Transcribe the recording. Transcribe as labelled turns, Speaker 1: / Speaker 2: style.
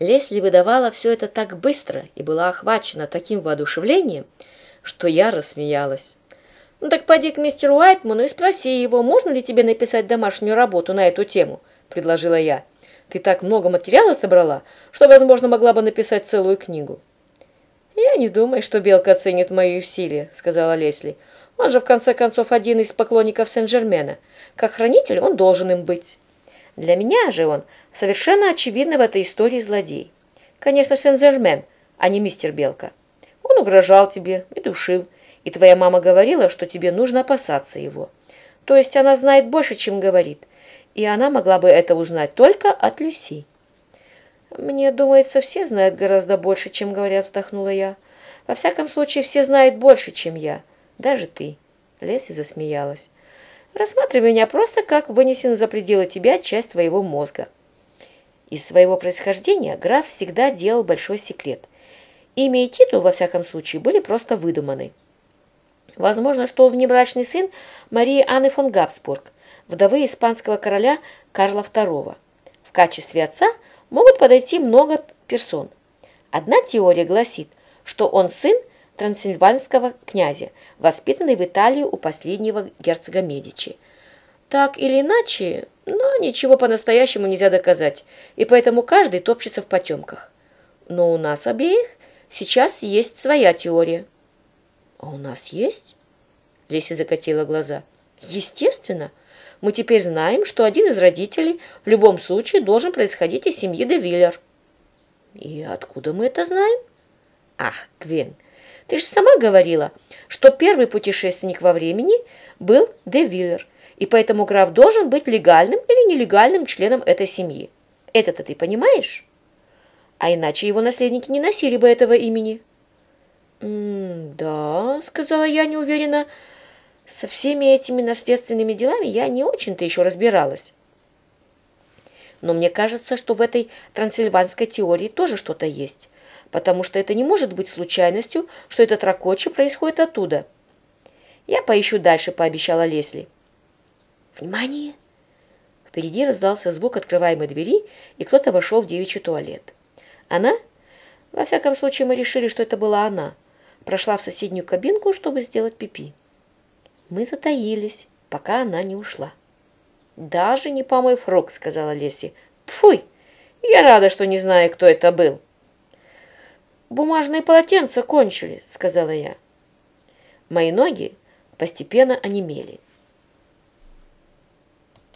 Speaker 1: Лесли выдавала все это так быстро и была охвачена таким воодушевлением, что я рассмеялась. «Ну так поди к мистеру Уайтману и спроси его, можно ли тебе написать домашнюю работу на эту тему», — предложила я. «Ты так много материала собрала, что, возможно, могла бы написать целую книгу». «Я не думаю, что Белка оценит мои усилия», — сказала Лесли. «Он же, в конце концов, один из поклонников Сен-Жермена. Как хранитель он должен им быть. Для меня же он совершенно очевидно в этой истории злодей. Конечно, Сен-Жермен, а не мистер Белка. Он угрожал тебе и душил, и твоя мама говорила, что тебе нужно опасаться его. То есть она знает больше, чем говорит, и она могла бы это узнать только от Люси. «Мне думается, все знают гораздо больше, чем говорят», — вздохнула я. «Во всяком случае, все знают больше, чем я. Даже ты». Леси засмеялась. «Рассматривай меня просто как вынесен за пределы тебя часть твоего мозга». Из своего происхождения граф всегда делал большой секрет. Имя и титул, во всяком случае, были просто выдуманы. Возможно, что внебрачный сын Марии Анны фон Габсбург, вдовы испанского короля Карла II. В качестве отца могут подойти много персон. Одна теория гласит, что он сын трансильванского князя, воспитанный в Италии у последнего герцога Медичи. Так или иначе, но ничего по-настоящему нельзя доказать, и поэтому каждый топчется в потемках. Но у нас обеих сейчас есть своя теория. А у нас есть? Леся закатила глаза. Естественно. Мы теперь знаем, что один из родителей в любом случае должен происходить из семьи де Виллер. И откуда мы это знаем? Ах, Гвен, ты же сама говорила, что первый путешественник во времени был де Виллер, и поэтому граф должен быть легальным или нелегальным членом этой семьи. Это-то ты понимаешь? А иначе его наследники не носили бы этого имени. «М «Да», — сказала я неуверенно, — «со всеми этими наследственными делами я не очень-то еще разбиралась». Но мне кажется, что в этой трансильванской теории тоже что-то есть, потому что это не может быть случайностью, что этот ракочи происходит оттуда. «Я поищу дальше», — пообещала Лесли. «Внимание!» Впереди раздался звук открываемой двери, и кто-то вошел в девичий туалет. Она, во всяком случае мы решили, что это была она, прошла в соседнюю кабинку, чтобы сделать пипи. Мы затаились, пока она не ушла. «Даже не помыв рук», — сказала Леси. «Пфуй! Я рада, что не знаю, кто это был». «Бумажные полотенца кончились», — сказала я. Мои ноги постепенно онемели.